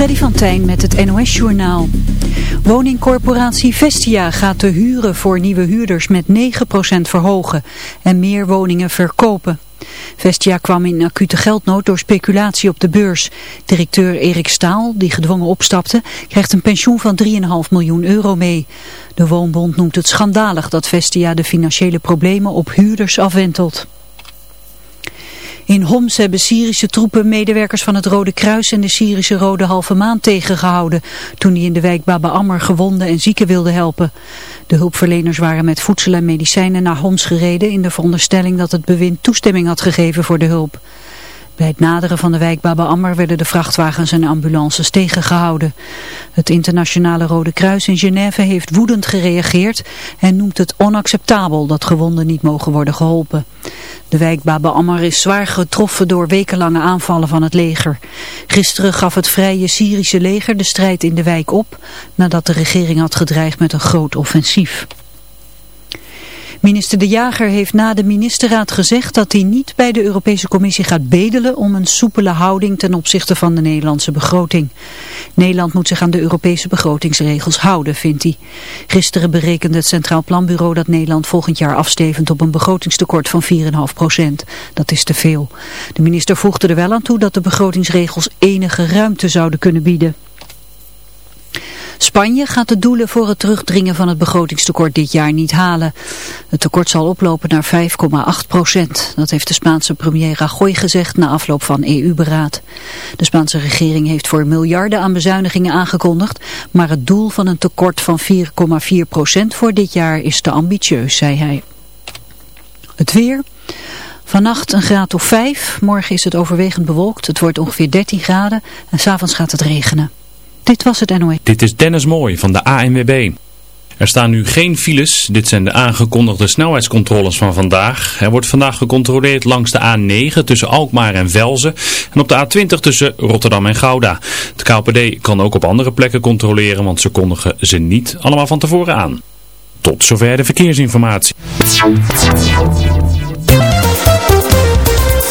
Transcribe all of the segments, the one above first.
Freddy van Tijn met het NOS-journaal. Woningcorporatie Vestia gaat de huren voor nieuwe huurders met 9% verhogen en meer woningen verkopen. Vestia kwam in acute geldnood door speculatie op de beurs. Directeur Erik Staal, die gedwongen opstapte, krijgt een pensioen van 3,5 miljoen euro mee. De Woonbond noemt het schandalig dat Vestia de financiële problemen op huurders afwentelt. In Homs hebben Syrische troepen medewerkers van het Rode Kruis en de Syrische Rode Halve Maan tegengehouden toen die in de wijk Baba Ammer gewonden en zieken wilden helpen. De hulpverleners waren met voedsel en medicijnen naar Homs gereden in de veronderstelling dat het bewind toestemming had gegeven voor de hulp. Bij het naderen van de wijk Baba Ammer werden de vrachtwagens en ambulances tegengehouden. Het internationale Rode Kruis in Genève heeft woedend gereageerd en noemt het onacceptabel dat gewonden niet mogen worden geholpen. De wijk Baba Ammar is zwaar getroffen door wekenlange aanvallen van het leger. Gisteren gaf het vrije Syrische leger de strijd in de wijk op nadat de regering had gedreigd met een groot offensief. Minister De Jager heeft na de ministerraad gezegd dat hij niet bij de Europese Commissie gaat bedelen om een soepele houding ten opzichte van de Nederlandse begroting. Nederland moet zich aan de Europese begrotingsregels houden, vindt hij. Gisteren berekende het Centraal Planbureau dat Nederland volgend jaar afstevend op een begrotingstekort van 4,5 procent. Dat is te veel. De minister voegde er wel aan toe dat de begrotingsregels enige ruimte zouden kunnen bieden. Spanje gaat de doelen voor het terugdringen van het begrotingstekort dit jaar niet halen. Het tekort zal oplopen naar 5,8 procent. Dat heeft de Spaanse premier Rajoy gezegd na afloop van EU-beraad. De Spaanse regering heeft voor miljarden aan bezuinigingen aangekondigd, maar het doel van een tekort van 4,4 procent voor dit jaar is te ambitieus, zei hij. Het weer... Vannacht een graad of 5, morgen is het overwegend bewolkt, het wordt ongeveer 13 graden en s'avonds gaat het regenen. Dit was het NOE. Dit is Dennis Mooij van de ANWB. Er staan nu geen files. Dit zijn de aangekondigde snelheidscontroles van vandaag. Er wordt vandaag gecontroleerd langs de A9 tussen Alkmaar en Velzen. En op de A20 tussen Rotterdam en Gouda. De KPD kan ook op andere plekken controleren, want ze kondigen ze niet allemaal van tevoren aan. Tot zover de verkeersinformatie.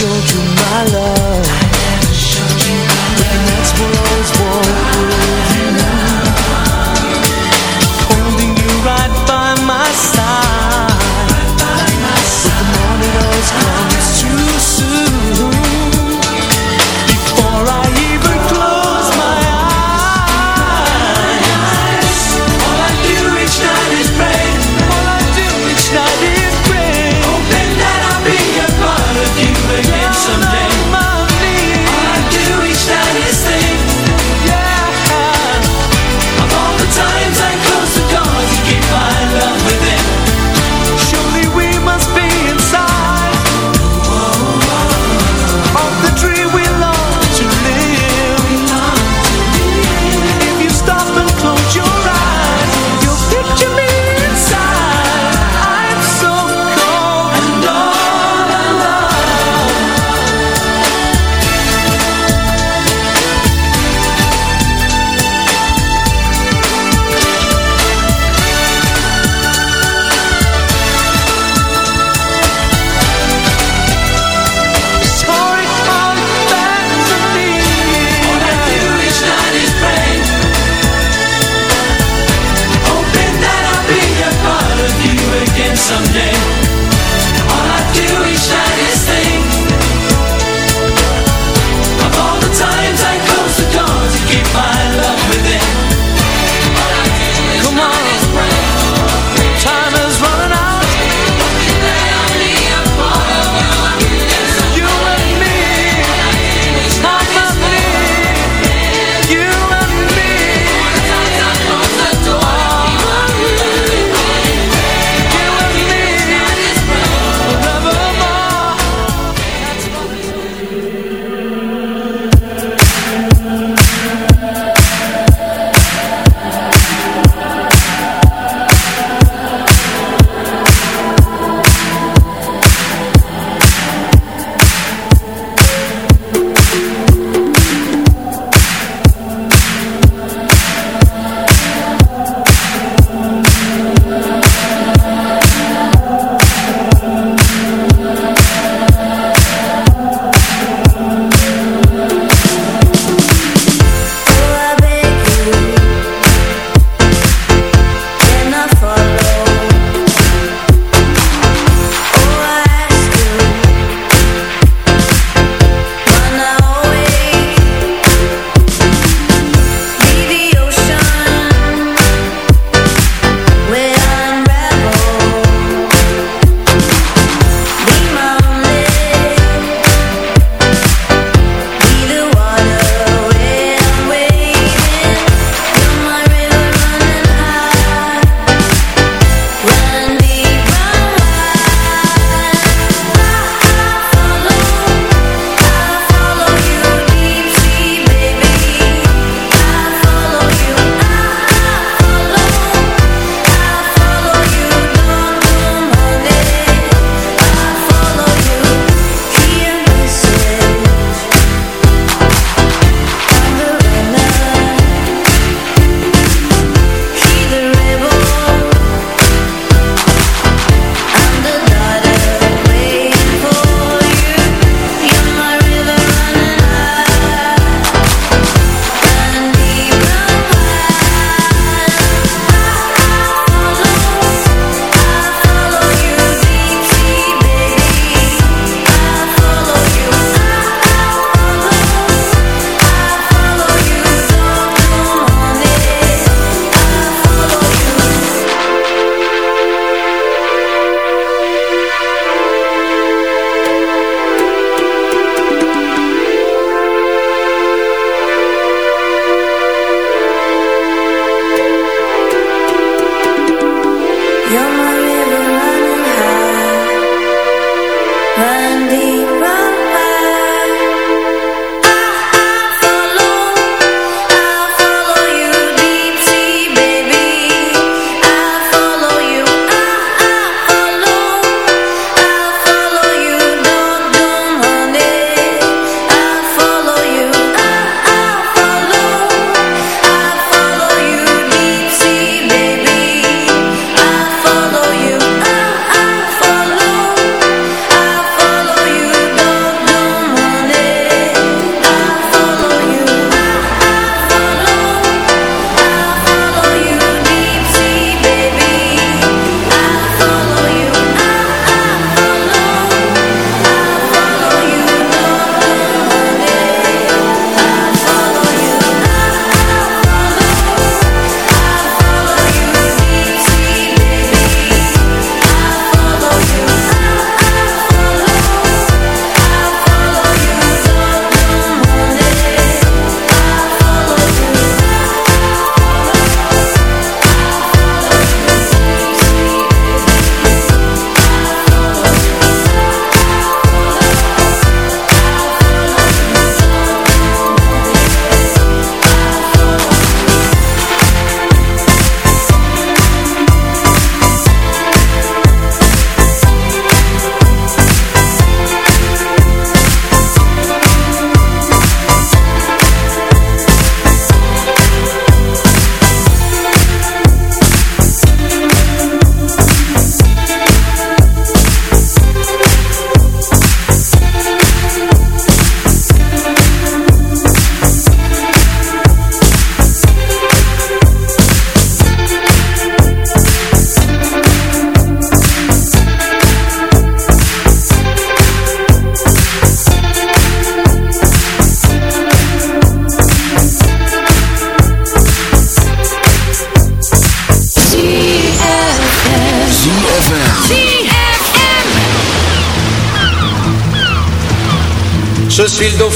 Showed you my love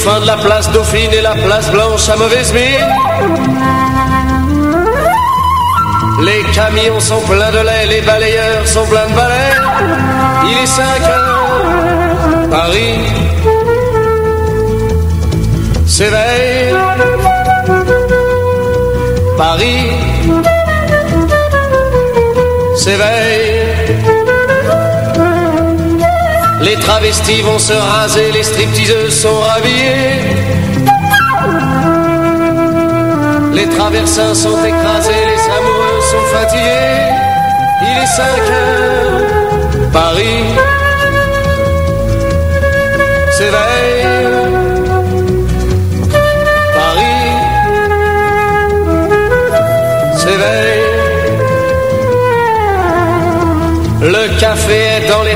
dauphin de la place Dauphine et la place Blanche à mauvaise mine. Les camions sont pleins de lait, les balayeurs sont pleins de balais. Travestis vont se raser, les stripteaseuses sont rhabillées. Les traversins sont écrasés, les amoureux sont fatigués. Il est 5 heures, Paris s'éveille. Paris s'éveille. Le café est dans les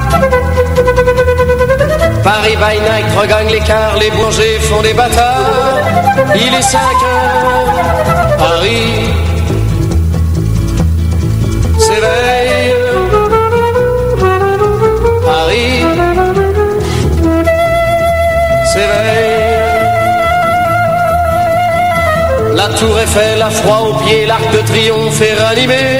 Paris by night regagne l'écart, les bourgers font des bâtards. Il est 5 heures, Paris s'éveille. Paris s'éveille. La tour Eiffel, la froid aux pieds, l'arc de triomphe est ranimé.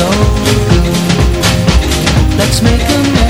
so good. Let's make a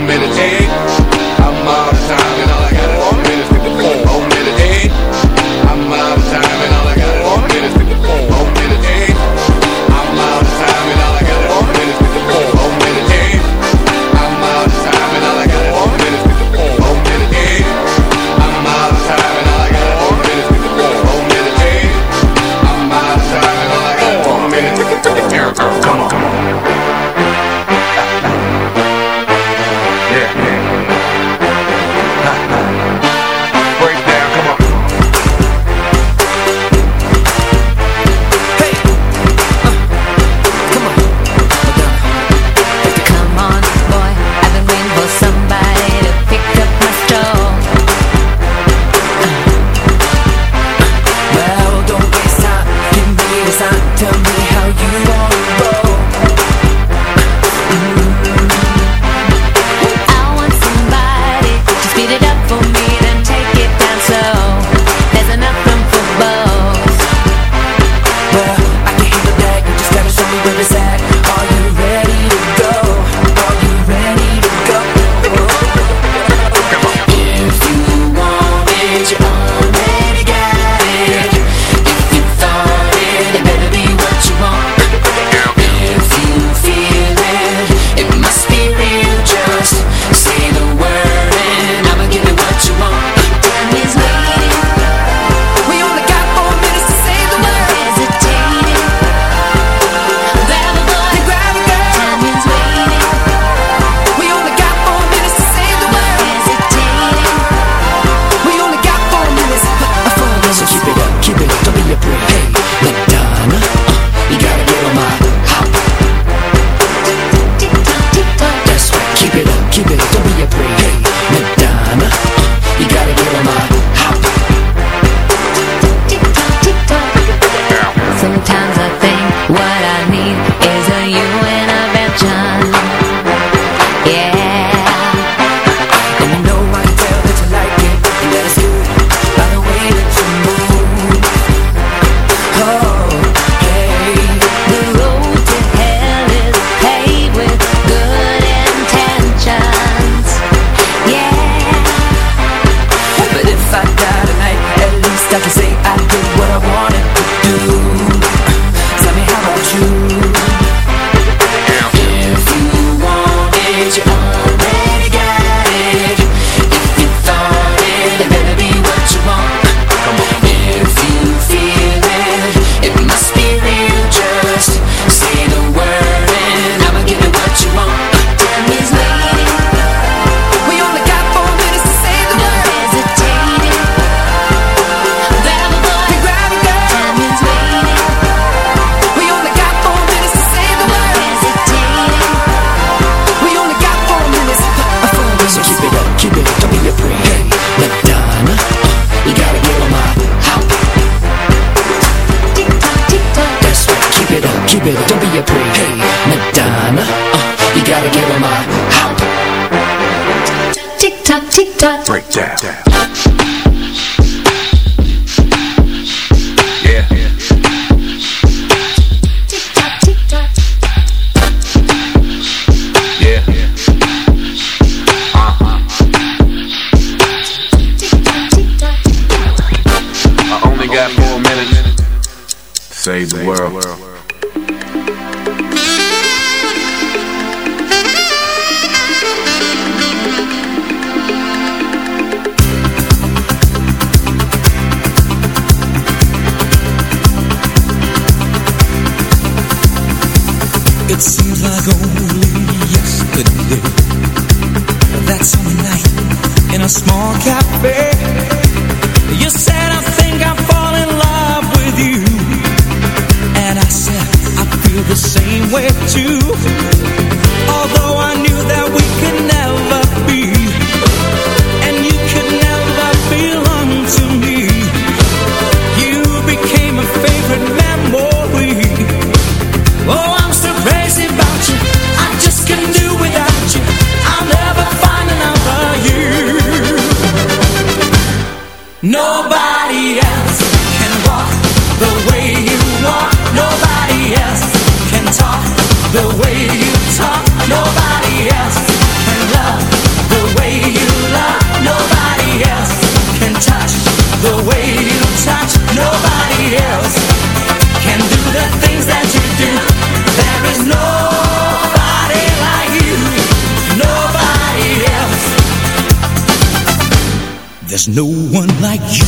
un down. Yeah. Yeah. Uh-huh. I only got four minutes. Save the world. There's no one like you.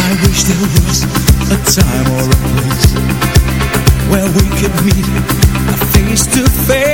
I wish there was a time or a place where we could meet face to face.